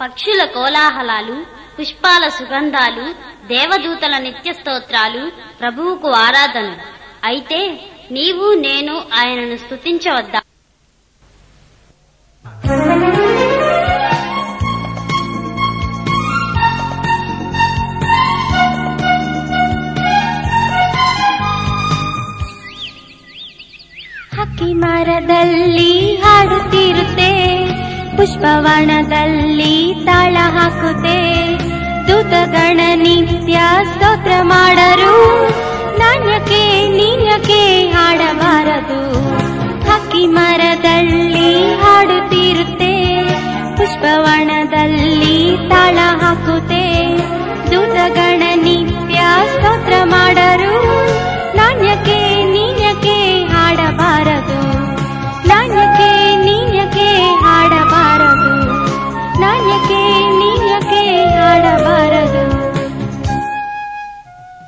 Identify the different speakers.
Speaker 1: పక్షుల కోలాహలాలు పుష్పాల సుగంధాలు దేవదూతల నిత్య స్తోత్రాలు ప్రభువుకు ఆరాధన అయితే నీవు నేను ఆయనను స్తుతించవద్దా
Speaker 2: ಹಕ್ಕಿ ಮರದಲ್ಲಿ ಹಾಡುತ್ತಿರುತ್ತೆ ಪುಷ್ಪವನದಲ್ಲಿ ತಾಳ ಹಾಕುತ್ತೆ. ದೂತಗಣ ನಿತ್ಯ ಸ್ತೋತ್ರ ಮಾಡರು. ನಾಣ್ಯಕ್ಕೆ ನೀನ್ಯಕ್ಕೆ ಹಾಡಬಾರದು. ಹಕ್ಕಿ ಮರದಲ್ಲಿ ಹಾಡುತ್ತಿರುತ್ತೆ. ಪುಷ್ಪವನದಲ್ಲಿ ತಾಳ ಹಾಕುತ್ತೆ.